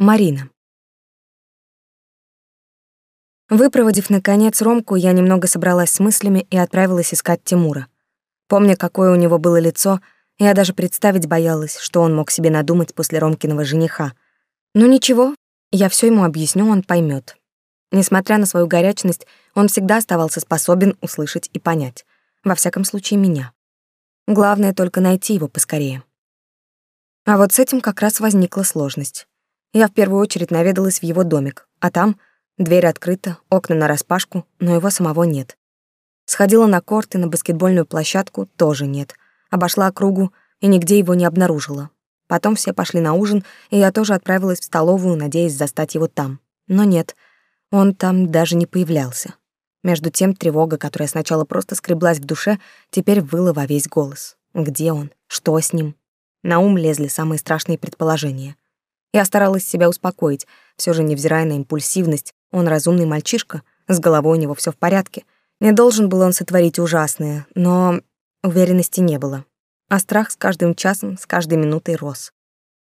Марина. Выпроводив, наконец, Ромку, я немного собралась с мыслями и отправилась искать Тимура. Помня, какое у него было лицо, я даже представить боялась, что он мог себе надумать после Ромкиного жениха. Но ничего, я все ему объясню, он поймет. Несмотря на свою горячность, он всегда оставался способен услышать и понять. Во всяком случае, меня. Главное только найти его поскорее. А вот с этим как раз возникла сложность. Я в первую очередь наведалась в его домик, а там дверь открыта, окна нараспашку, но его самого нет. Сходила на корт и на баскетбольную площадку, тоже нет. Обошла округу и нигде его не обнаружила. Потом все пошли на ужин, и я тоже отправилась в столовую, надеясь застать его там. Но нет, он там даже не появлялся. Между тем тревога, которая сначала просто скреблась в душе, теперь выла во весь голос. Где он? Что с ним? На ум лезли самые страшные предположения. Я старалась себя успокоить, все же невзирая на импульсивность, он разумный мальчишка, с головой у него все в порядке. Не должен был он сотворить ужасное, но уверенности не было. А страх с каждым часом, с каждой минутой рос.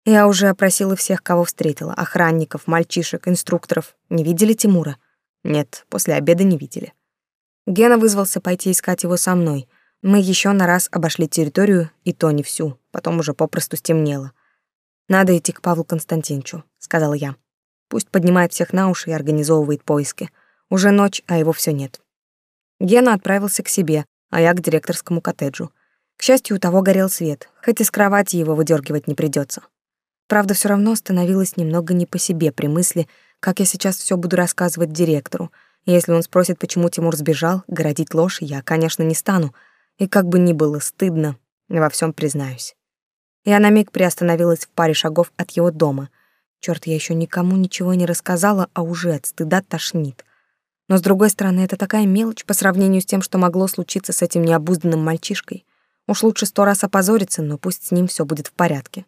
Я уже опросила всех, кого встретила, охранников, мальчишек, инструкторов. Не видели Тимура? Нет, после обеда не видели. Гена вызвался пойти искать его со мной. Мы еще на раз обошли территорию, и то не всю, потом уже попросту стемнело. Надо идти к Павлу Константиновичу, сказала я. Пусть поднимает всех на уши и организовывает поиски. Уже ночь, а его все нет. Гена отправился к себе, а я к директорскому коттеджу. К счастью, у того горел свет, хоть из кровати его выдергивать не придется. Правда, все равно становилось немного не по себе при мысли, как я сейчас все буду рассказывать директору. Если он спросит, почему Тимур сбежал, городить ложь я, конечно, не стану. И как бы ни было стыдно, во всем признаюсь. Я на миг приостановилась в паре шагов от его дома. Черт, я еще никому ничего не рассказала, а уже от стыда тошнит. Но с другой стороны, это такая мелочь по сравнению с тем, что могло случиться с этим необузданным мальчишкой. Уж лучше сто раз опозориться, но пусть с ним все будет в порядке.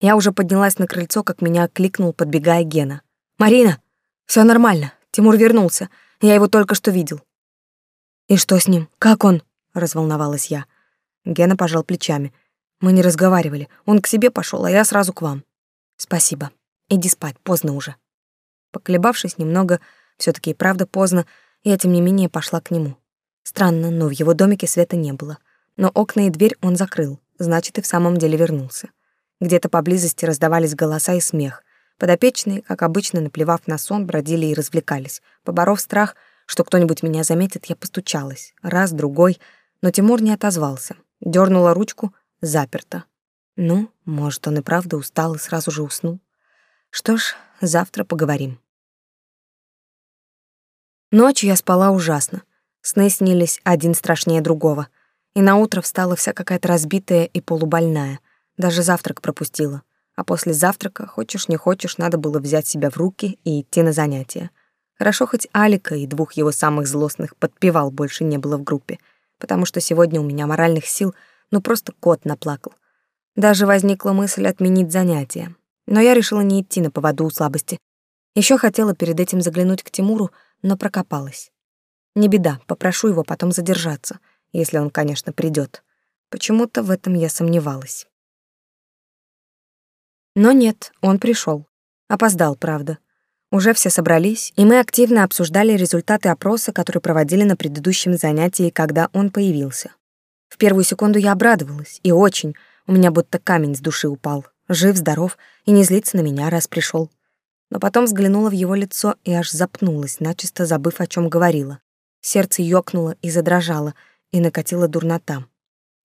Я уже поднялась на крыльцо, как меня окликнул, подбегая Гена. «Марина, все нормально. Тимур вернулся. Я его только что видел». «И что с ним? Как он?» — разволновалась я. Гена пожал плечами. Мы не разговаривали. Он к себе пошел, а я сразу к вам. Спасибо. Иди спать, поздно уже. Поколебавшись немного, все таки и правда поздно, я тем не менее пошла к нему. Странно, но в его домике света не было. Но окна и дверь он закрыл, значит, и в самом деле вернулся. Где-то поблизости раздавались голоса и смех. Подопечные, как обычно, наплевав на сон, бродили и развлекались. Поборов страх, что кто-нибудь меня заметит, я постучалась. Раз, другой, но Тимур не отозвался. Дёрнула ручку, заперто. Ну, может, он и правда устал и сразу же уснул. Что ж, завтра поговорим. Ночью я спала ужасно. Сны снились один страшнее другого. И на утро встала вся какая-то разбитая и полубольная. Даже завтрак пропустила. А после завтрака, хочешь не хочешь, надо было взять себя в руки и идти на занятия. Хорошо хоть Алика и двух его самых злостных подпевал больше не было в группе — потому что сегодня у меня моральных сил, ну просто кот наплакал. Даже возникла мысль отменить занятия. Но я решила не идти на поводу у слабости. Еще хотела перед этим заглянуть к Тимуру, но прокопалась. Не беда, попрошу его потом задержаться, если он, конечно, придет. Почему-то в этом я сомневалась. Но нет, он пришел. Опоздал, правда. Уже все собрались, и мы активно обсуждали результаты опроса, который проводили на предыдущем занятии, когда он появился. В первую секунду я обрадовалась, и очень. У меня будто камень с души упал. Жив, здоров, и не злится на меня, раз пришел. Но потом взглянула в его лицо и аж запнулась, начисто забыв, о чем говорила. Сердце ёкнуло и задрожало, и накатила дурнота.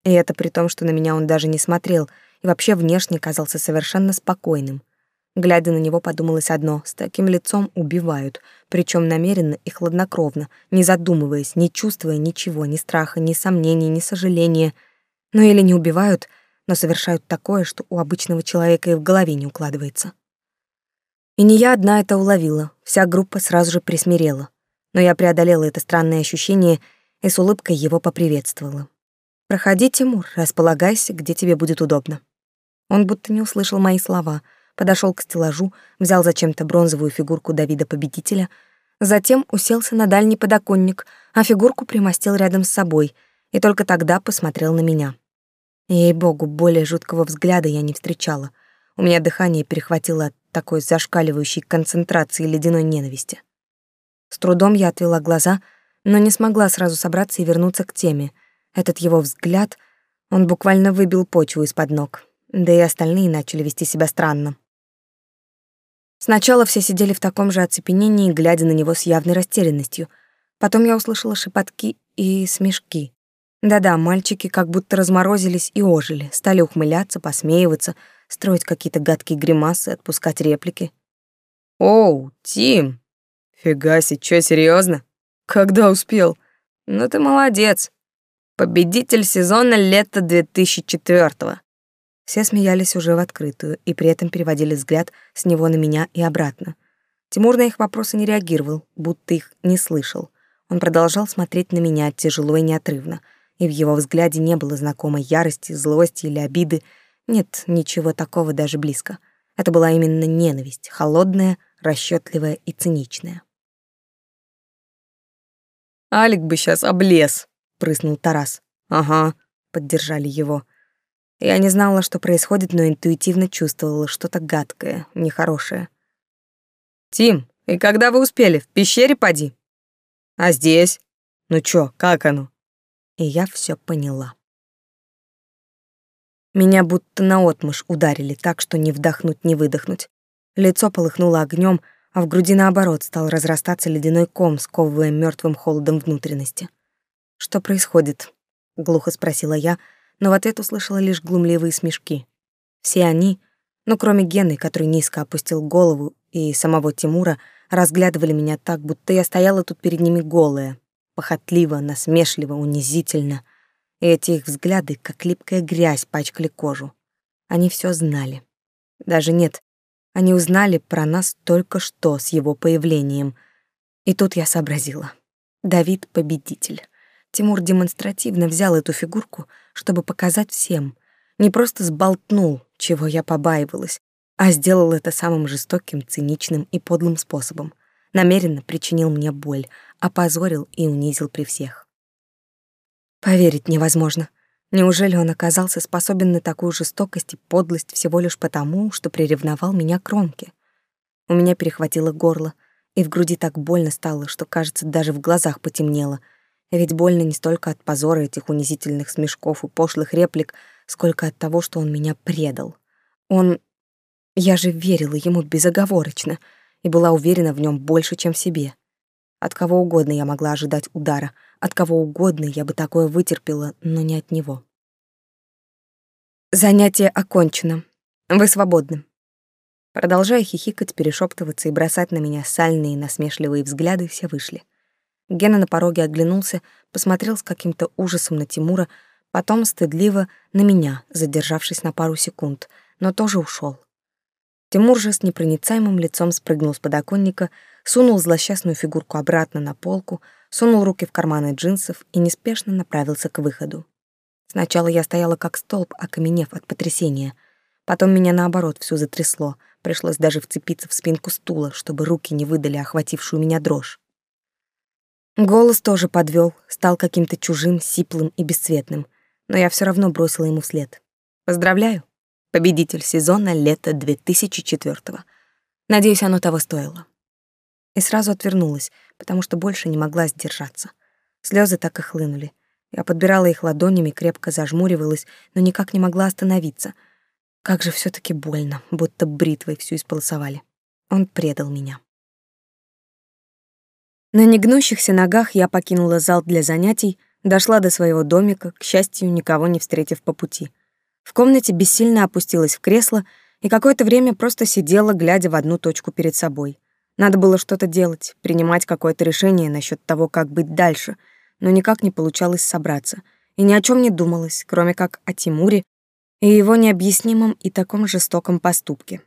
И это при том, что на меня он даже не смотрел, и вообще внешне казался совершенно спокойным — Глядя на него, подумалось одно: с таким лицом убивают, причем намеренно и хладнокровно, не задумываясь, не чувствуя ничего, ни страха, ни сомнений, ни сожаления. Ну или не убивают, но совершают такое, что у обычного человека и в голове не укладывается. И не я одна это уловила, вся группа сразу же присмирела. Но я преодолела это странное ощущение и с улыбкой его поприветствовала. «Проходи, Тимур, располагайся, где тебе будет удобно». Он будто не услышал мои слова — подошел к стеллажу, взял зачем-то бронзовую фигурку Давида-победителя, затем уселся на дальний подоконник, а фигурку примостил рядом с собой и только тогда посмотрел на меня. Ей-богу, более жуткого взгляда я не встречала. У меня дыхание перехватило от такой зашкаливающей концентрации ледяной ненависти. С трудом я отвела глаза, но не смогла сразу собраться и вернуться к теме. Этот его взгляд, он буквально выбил почву из-под ног. Да и остальные начали вести себя странно. Сначала все сидели в таком же оцепенении, глядя на него с явной растерянностью. Потом я услышала шепотки и смешки. Да-да, мальчики как будто разморозились и ожили, стали ухмыляться, посмеиваться, строить какие-то гадкие гримасы, отпускать реплики. «Оу, Тим! Фига себе, чё, серьёзно? Когда успел? Ну ты молодец. Победитель сезона лета 2004-го». Все смеялись уже в открытую и при этом переводили взгляд с него на меня и обратно. Тимур на их вопросы не реагировал, будто их не слышал. Он продолжал смотреть на меня тяжело и неотрывно — и в его взгляде не было знакомой ярости, злости или обиды. Нет, ничего такого даже близко. Это была именно ненависть, холодная, расчетливая и циничная. «Алик бы сейчас облез», — прыснул Тарас. «Ага», — поддержали его. Я не знала, что происходит, но интуитивно чувствовала что-то гадкое, нехорошее. «Тим, и когда вы успели? В пещере поди?» «А здесь? Ну чё, как оно?» и я все поняла. Меня будто наотмашь ударили так, что не вдохнуть, не выдохнуть. Лицо полыхнуло огнем, а в груди наоборот стал разрастаться ледяной ком, сковывая мертвым холодом внутренности. «Что происходит?» — глухо спросила я, но в ответ услышала лишь глумливые смешки. Все они, ну кроме Гены, который низко опустил голову, и самого Тимура, разглядывали меня так, будто я стояла тут перед ними голая, похотливо, насмешливо, унизительно. И эти их взгляды, как липкая грязь, пачкали кожу. Они все знали. Даже нет, они узнали про нас только что с его появлением. И тут я сообразила. Давид — победитель. Тимур демонстративно взял эту фигурку, чтобы показать всем. Не просто сболтнул, чего я побаивалась, а сделал это самым жестоким, циничным и подлым способом намеренно причинил мне боль, опозорил и унизил при всех. Поверить невозможно. Неужели он оказался способен на такую жестокость и подлость всего лишь потому, что приревновал меня к Ромке? У меня перехватило горло, и в груди так больно стало, что, кажется, даже в глазах потемнело. Ведь больно не столько от позора этих унизительных смешков и пошлых реплик, сколько от того, что он меня предал. Он... Я же верила ему безоговорочно — и была уверена в нем больше, чем в себе. От кого угодно я могла ожидать удара, от кого угодно я бы такое вытерпела, но не от него. Занятие окончено. Вы свободны. Продолжая хихикать, перешептываться и бросать на меня сальные насмешливые взгляды, все вышли. Гена на пороге оглянулся, посмотрел с каким-то ужасом на Тимура, потом стыдливо на меня, задержавшись на пару секунд, но тоже ушел. Тимур же с непроницаемым лицом спрыгнул с подоконника, сунул злосчастную фигурку обратно на полку, сунул руки в карманы джинсов и неспешно направился к выходу. Сначала я стояла как столб, окаменев от потрясения. Потом меня наоборот всю затрясло, пришлось даже вцепиться в спинку стула, чтобы руки не выдали охватившую меня дрожь. Голос тоже подвел, стал каким-то чужим, сиплым и бесцветным, но я все равно бросила ему вслед. «Поздравляю!» победитель сезона лета 2004 -го. Надеюсь, оно того стоило. И сразу отвернулась, потому что больше не могла сдержаться. Слезы так и хлынули. Я подбирала их ладонями, крепко зажмуривалась, но никак не могла остановиться. Как же все таки больно, будто бритвой всю исполосовали. Он предал меня. На негнущихся ногах я покинула зал для занятий, дошла до своего домика, к счастью, никого не встретив по пути — в комнате бессильно опустилась в кресло и какое-то время просто сидела, глядя в одну точку перед собой. Надо было что-то делать, принимать какое-то решение насчет того, как быть дальше, но никак не получалось собраться. И ни о чем не думалось, кроме как о Тимуре и его необъяснимом и таком жестоком поступке.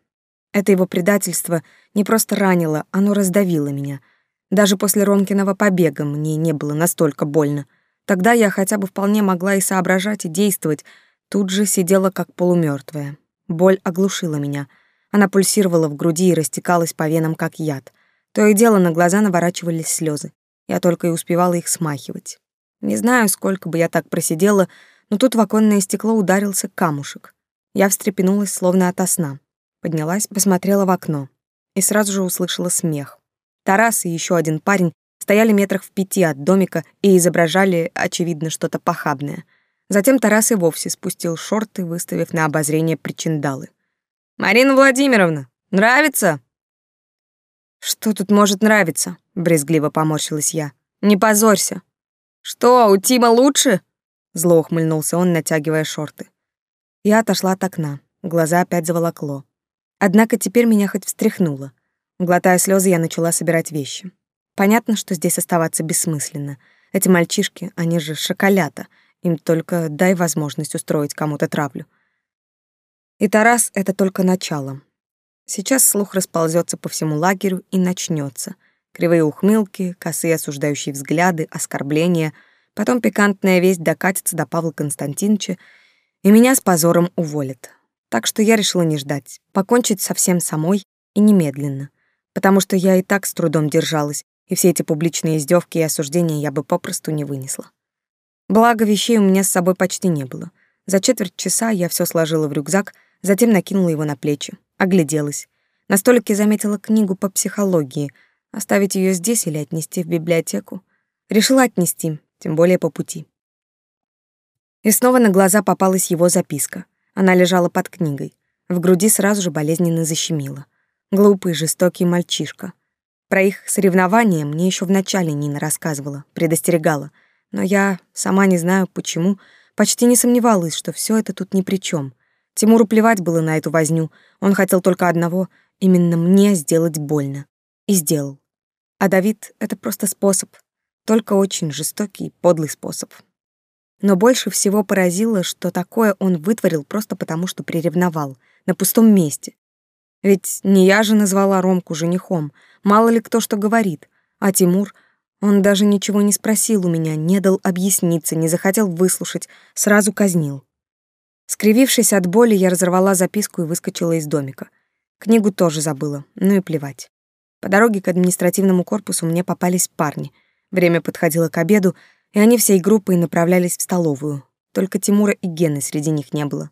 Это его предательство не просто ранило, оно раздавило меня. Даже после Ромкиного побега мне не было настолько больно. Тогда я хотя бы вполне могла и соображать, и действовать, Тут же сидела как полумертвая. Боль оглушила меня. Она пульсировала в груди и растекалась по венам, как яд. То и дело на глаза наворачивались слезы. Я только и успевала их смахивать. Не знаю, сколько бы я так просидела, но тут в оконное стекло ударился камушек. Я встрепенулась, словно ото сна. Поднялась, посмотрела в окно и сразу же услышала смех. Тарас и еще один парень стояли метрах в пяти от домика и изображали, очевидно, что-то похабное. Затем Тарас и вовсе спустил шорты, выставив на обозрение причиндалы. «Марина Владимировна, нравится?» «Что тут может нравиться?» — брезгливо поморщилась я. «Не позорься». «Что, у Тима лучше?» — зло ухмыльнулся он, натягивая шорты. Я отошла от окна, глаза опять заволокло. Однако теперь меня хоть встряхнуло. Глотая слезы, я начала собирать вещи. Понятно, что здесь оставаться бессмысленно. Эти мальчишки, они же шоколята. Им только дай возможность устроить кому-то травлю. И Тарас — это только начало. Сейчас слух расползется по всему лагерю и начнется. Кривые ухмылки, косые осуждающие взгляды, оскорбления. Потом пикантная весть докатится до Павла Константиновича, и меня с позором уволят. Так что я решила не ждать, покончить со всем самой и немедленно. Потому что я и так с трудом держалась, и все эти публичные издевки и осуждения я бы попросту не вынесла. Благо, вещей у меня с собой почти не было. За четверть часа я все сложила в рюкзак, затем накинула его на плечи, огляделась. На столике заметила книгу по психологии. Оставить ее здесь или отнести в библиотеку? Решила отнести, тем более по пути. И снова на глаза попалась его записка. Она лежала под книгой. В груди сразу же болезненно защемило. Глупый, жестокий мальчишка — про их соревнования мне еще вначале Нина рассказывала, предостерегала. Но я, сама не знаю почему, почти не сомневалась, что все это тут ни при чем. Тимуру плевать было на эту возню. Он хотел только одного — именно мне сделать больно. И сделал. А Давид — это просто способ. Только очень жестокий, подлый способ. Но больше всего поразило, что такое он вытворил просто потому, что приревновал, на пустом месте. Ведь не я же назвала Ромку женихом, мало ли кто что говорит. А Тимур, он даже ничего не спросил у меня, не дал объясниться, не захотел выслушать, сразу казнил. Скривившись от боли, я разорвала записку и выскочила из домика. Книгу тоже забыла, ну и плевать. По дороге к административному корпусу мне попались парни. Время подходило к обеду, и они всей группой направлялись в столовую. Только Тимура и Гены среди них не было.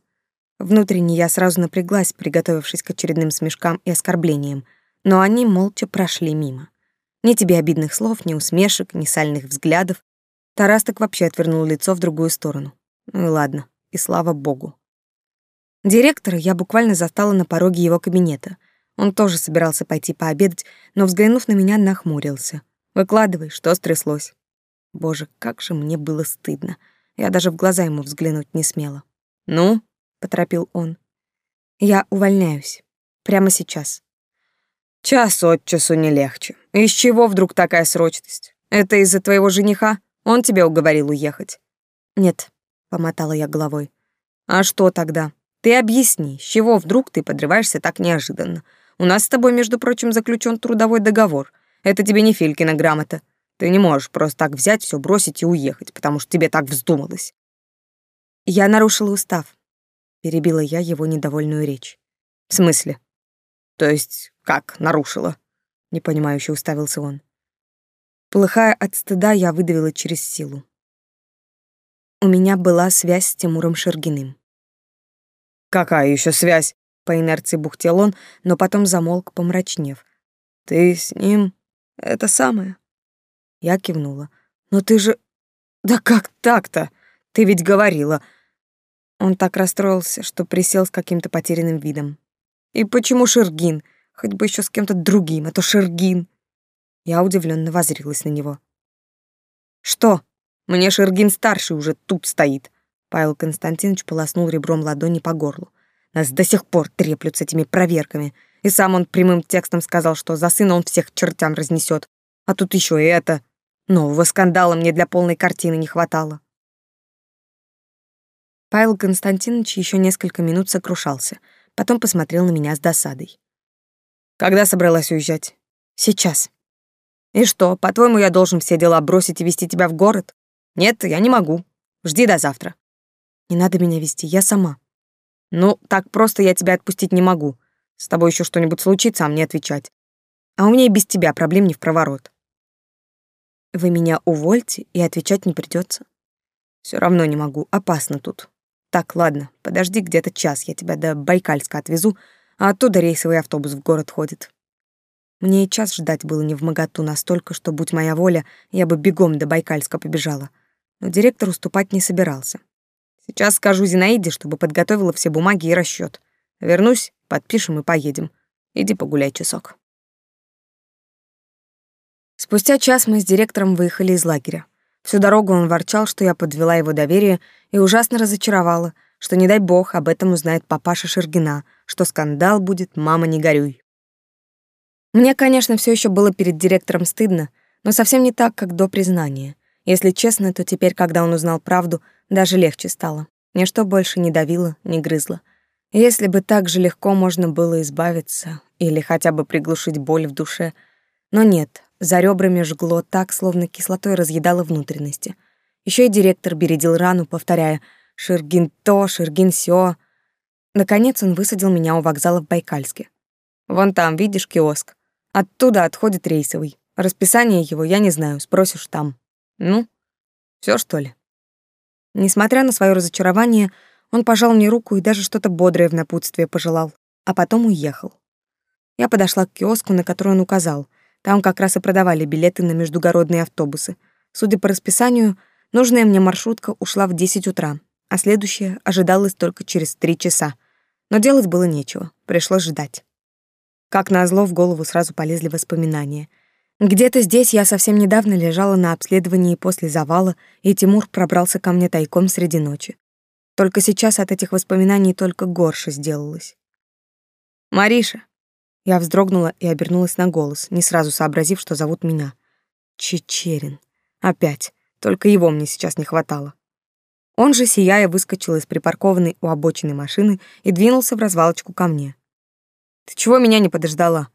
Внутренне я сразу напряглась, приготовившись к очередным смешкам и оскорблениям, но они молча прошли мимо. Ни тебе обидных слов, ни усмешек, ни сальных взглядов. Тарас так вообще отвернул лицо в другую сторону. Ну и ладно, и слава богу. Директора я буквально застала на пороге его кабинета. Он тоже собирался пойти пообедать, но, взглянув на меня, нахмурился. «Выкладывай, что стряслось?» Боже, как же мне было стыдно. Я даже в глаза ему взглянуть не смела. «Ну?» Поторопил он. Я увольняюсь. Прямо сейчас. Час от часу не легче. Из чего вдруг такая срочность? Это из-за твоего жениха? Он тебя уговорил уехать? Нет, помотала я головой. А что тогда? Ты объясни, с чего вдруг ты подрываешься так неожиданно? У нас с тобой, между прочим, заключен трудовой договор. Это тебе не Филькина грамота. Ты не можешь просто так взять, все бросить и уехать, потому что тебе так вздумалось. Я нарушила устав перебила я его недовольную речь. В смысле? То есть как нарушила? непонимающе уставился он. Плыхая от стыда, я выдавила через силу. У меня была связь с Тимуром Шергиным. Какая еще связь? По инерции бухтел он, но потом замолк, помрачнев. Ты с ним это самое? Я кивнула. Но ты же Да как так-то? Ты ведь говорила, он так расстроился, что присел с каким-то потерянным видом. «И почему Шергин? Хоть бы еще с кем-то другим, а то Шергин!» Я удивленно возрилась на него. «Что? Мне Шергин старший уже тут стоит!» Павел Константинович полоснул ребром ладони по горлу. «Нас до сих пор треплют с этими проверками. И сам он прямым текстом сказал, что за сына он всех чертям разнесет. А тут еще и это. Нового скандала мне для полной картины не хватало». Павел Константинович еще несколько минут сокрушался, потом посмотрел на меня с досадой. «Когда собралась уезжать?» «Сейчас». «И что, по-твоему, я должен все дела бросить и вести тебя в город?» «Нет, я не могу. Жди до завтра». «Не надо меня вести, я сама». «Ну, так просто я тебя отпустить не могу. С тобой еще что-нибудь случится, а мне отвечать. А у меня и без тебя проблем не в проворот». «Вы меня увольте, и отвечать не придется. Все равно не могу, опасно тут. Так, ладно, подожди где-то час, я тебя до Байкальска отвезу, а оттуда рейсовый автобус в город ходит. Мне и час ждать было не в моготу настолько, что, будь моя воля, я бы бегом до Байкальска побежала. Но директор уступать не собирался. Сейчас скажу Зинаиде, чтобы подготовила все бумаги и расчет. Вернусь, подпишем и поедем. Иди погуляй часок. Спустя час мы с директором выехали из лагеря. Всю дорогу он ворчал, что я подвела его доверие и ужасно разочаровала, что, не дай бог, об этом узнает папаша Шергина, что скандал будет, мама, не горюй. Мне, конечно, все еще было перед директором стыдно, но совсем не так, как до признания. Если честно, то теперь, когда он узнал правду, даже легче стало. Ничто больше не давило, не грызло. Если бы так же легко можно было избавиться или хотя бы приглушить боль в душе. Но нет, за ребрами жгло так, словно кислотой разъедало внутренности. Еще и директор бередил рану, повторяя «Ширгин то, Ширгин сё». Наконец он высадил меня у вокзала в Байкальске. «Вон там, видишь киоск? Оттуда отходит рейсовый. Расписание его я не знаю, спросишь там. Ну, все что ли?» Несмотря на свое разочарование, он пожал мне руку и даже что-то бодрое в напутствие пожелал, а потом уехал. Я подошла к киоску, на который он указал. Там как раз и продавали билеты на междугородные автобусы. Судя по расписанию, нужная мне маршрутка ушла в 10 утра, а следующая ожидалась только через 3 часа. Но делать было нечего, пришлось ждать. Как назло, в голову сразу полезли воспоминания. Где-то здесь я совсем недавно лежала на обследовании после завала, и Тимур пробрался ко мне тайком среди ночи. Только сейчас от этих воспоминаний только горше сделалось. «Мариша!» Я вздрогнула и обернулась на голос, не сразу сообразив, что зовут меня. Чечерин. Опять. Только его мне сейчас не хватало. Он же, сияя, выскочил из припаркованной у обочины машины и двинулся в развалочку ко мне. «Ты чего меня не подождала?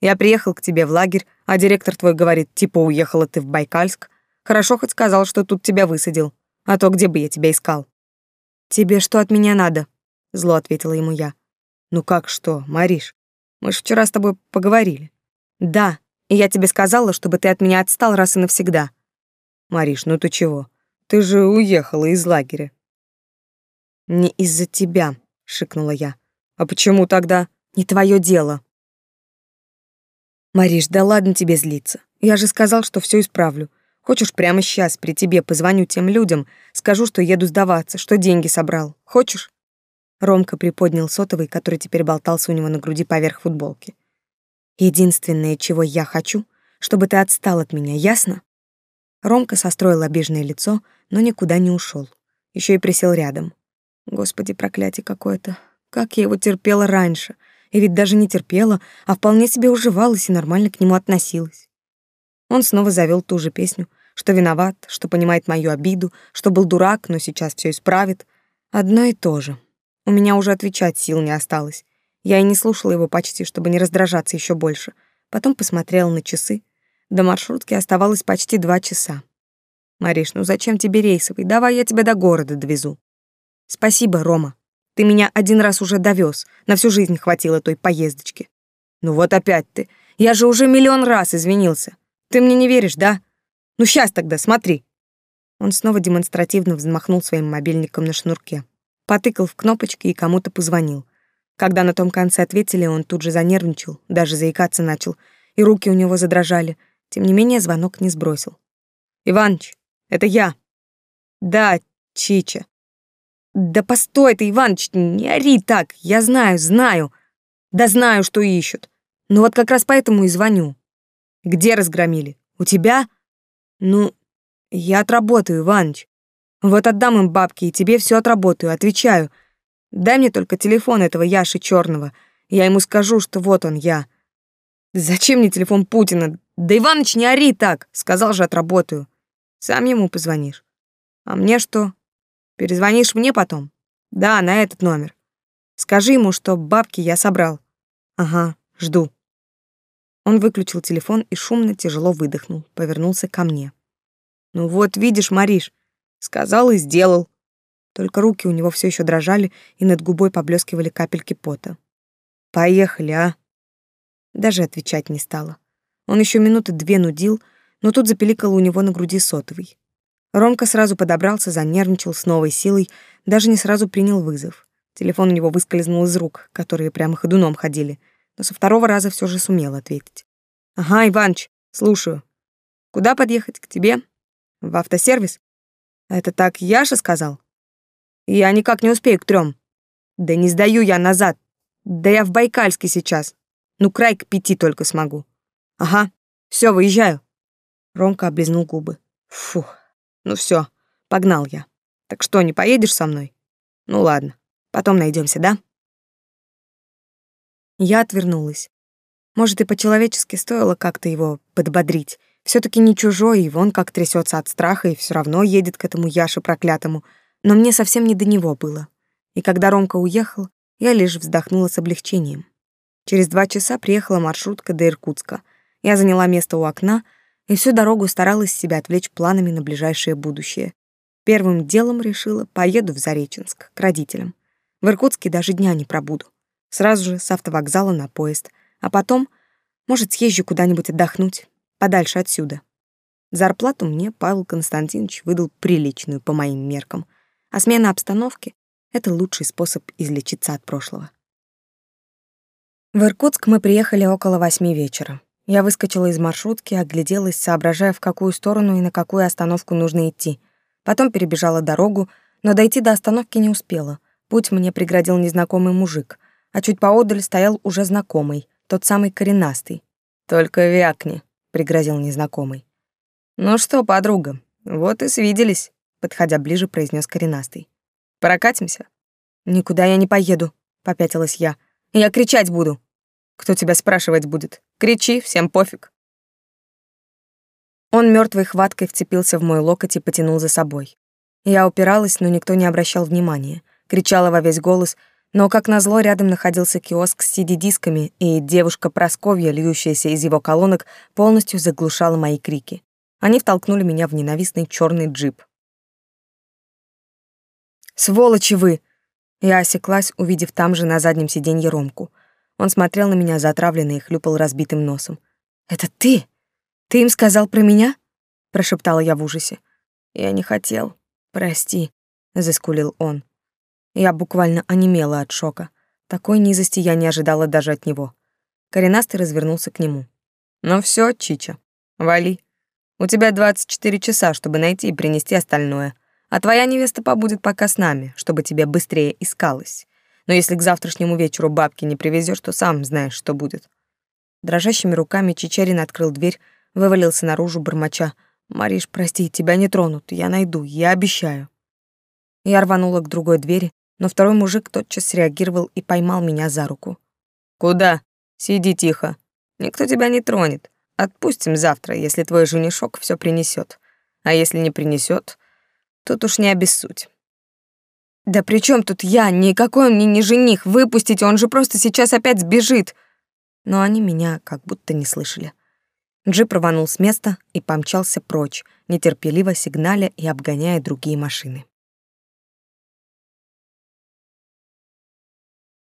Я приехал к тебе в лагерь, а директор твой говорит, типа уехала ты в Байкальск. Хорошо хоть сказал, что тут тебя высадил, а то где бы я тебя искал?» «Тебе что от меня надо?» — зло ответила ему я. «Ну как что, Мариш? Мы же вчера с тобой поговорили. Да, и я тебе сказала, чтобы ты от меня отстал раз и навсегда. Мариш, ну ты чего? Ты же уехала из лагеря. Не из-за тебя, шикнула я. А почему тогда? Не твое дело. Мариш, да ладно тебе злиться. Я же сказал, что все исправлю. Хочешь, прямо сейчас при тебе позвоню тем людям, скажу, что еду сдаваться, что деньги собрал. Хочешь? Ромка приподнял сотовый, который теперь болтался у него на груди поверх футболки. Единственное, чего я хочу, чтобы ты отстал от меня, ясно? Ромка состроил обиженное лицо, но никуда не ушел. Еще и присел рядом. Господи, проклятие какое-то. Как я его терпела раньше. И ведь даже не терпела, а вполне себе уживалась и нормально к нему относилась. Он снова завел ту же песню, что виноват, что понимает мою обиду, что был дурак, но сейчас все исправит. Одно и то же. У меня уже отвечать сил не осталось. Я и не слушала его почти, чтобы не раздражаться еще больше. Потом посмотрела на часы. До маршрутки оставалось почти два часа. «Мариш, ну зачем тебе рейсовый? Давай я тебя до города довезу». «Спасибо, Рома. Ты меня один раз уже довез. На всю жизнь хватило той поездочки». «Ну вот опять ты. Я же уже миллион раз извинился. Ты мне не веришь, да? Ну сейчас тогда, смотри». Он снова демонстративно взмахнул своим мобильником на шнурке потыкал в кнопочки и кому-то позвонил. Когда на том конце ответили, он тут же занервничал, даже заикаться начал, и руки у него задрожали. Тем не менее, звонок не сбросил. «Иваныч, это я». «Да, Чича». «Да постой ты, Иваныч, не ори так, я знаю, знаю. Да знаю, что ищут. Но вот как раз поэтому и звоню. Где разгромили? У тебя? Ну, я отработаю, Иваныч. Вот отдам им бабки, и тебе все отработаю, отвечаю. Дай мне только телефон этого Яши Черного. Я ему скажу, что вот он я. Зачем мне телефон Путина? Да Иваныч, не ори так, сказал же, отработаю. Сам ему позвонишь. А мне что? Перезвонишь мне потом? Да, на этот номер. Скажи ему, что бабки я собрал. Ага, жду. Он выключил телефон и шумно, тяжело выдохнул, повернулся ко мне. Ну вот, видишь, Мариш, Сказал и сделал. Только руки у него все еще дрожали, и над губой поблескивали капельки пота. Поехали, а? Даже отвечать не стала. Он еще минуты две нудил, но тут запеликал у него на груди сотовый. Ромка сразу подобрался, занервничал с новой силой, даже не сразу принял вызов. Телефон у него выскользнул из рук, которые прямо ходуном ходили, но со второго раза все же сумел ответить. «Ага, Иваныч, слушаю. Куда подъехать? К тебе? В автосервис? Это так Яша сказал? Я никак не успею к трем. Да не сдаю я назад. Да я в Байкальске сейчас. Ну, край к пяти только смогу. Ага, все, выезжаю. Ромка облизнул губы. Фух, ну все, погнал я. Так что, не поедешь со мной? Ну ладно. Потом найдемся, да? Я отвернулась. Может, и по-человечески стоило как-то его подбодрить. Все таки не чужой, и вон как трясется от страха, и все равно едет к этому Яше проклятому. Но мне совсем не до него было. И когда Ромка уехал, я лишь вздохнула с облегчением. Через два часа приехала маршрутка до Иркутска. Я заняла место у окна и всю дорогу старалась себя отвлечь планами на ближайшее будущее. Первым делом решила, поеду в Зареченск, к родителям. В Иркутске даже дня не пробуду. Сразу же с автовокзала на поезд. А потом, может, съезжу куда-нибудь отдохнуть, подальше отсюда. Зарплату мне Павел Константинович выдал приличную по моим меркам. А смена обстановки — это лучший способ излечиться от прошлого. В Иркутск мы приехали около восьми вечера. Я выскочила из маршрутки, огляделась, соображая, в какую сторону и на какую остановку нужно идти. Потом перебежала дорогу, но дойти до остановки не успела. Путь мне преградил незнакомый мужик, а чуть поодаль стоял уже знакомый, тот самый коренастый. «Только вякни», — пригрозил незнакомый. «Ну что, подруга, вот и свиделись», — подходя ближе, произнес коренастый. «Прокатимся?» «Никуда я не поеду», — попятилась я. «Я кричать буду». «Кто тебя спрашивать будет? Кричи, всем пофиг». Он мертвой хваткой вцепился в мой локоть и потянул за собой. Я упиралась, но никто не обращал внимания кричала во весь голос, но, как назло, рядом находился киоск с CD-дисками, и девушка Просковья, льющаяся из его колонок, полностью заглушала мои крики. Они втолкнули меня в ненавистный черный джип. «Сволочи вы!» Я осеклась, увидев там же на заднем сиденье Ромку. Он смотрел на меня затравленно и хлюпал разбитым носом. «Это ты? Ты им сказал про меня?» — прошептала я в ужасе. «Я не хотел. Прости», — заскулил он. Я буквально онемела от шока. Такой низости я не ожидала даже от него. Коренастый развернулся к нему. «Ну все, Чича, вали. У тебя 24 часа, чтобы найти и принести остальное. А твоя невеста побудет пока с нами, чтобы тебе быстрее искалось. Но если к завтрашнему вечеру бабки не привезешь, то сам знаешь, что будет». Дрожащими руками Чичерин открыл дверь, вывалился наружу, бормоча. «Мариш, прости, тебя не тронут, я найду, я обещаю». Я рванула к другой двери, но второй мужик тотчас среагировал и поймал меня за руку. «Куда? Сиди тихо. Никто тебя не тронет. Отпустим завтра, если твой женишок все принесет. А если не принесет, тут уж не обессудь». «Да при чем тут я? Никакой мне не жених. Выпустите, он же просто сейчас опять сбежит». Но они меня как будто не слышали. Джип рванул с места и помчался прочь, нетерпеливо сигналя и обгоняя другие машины.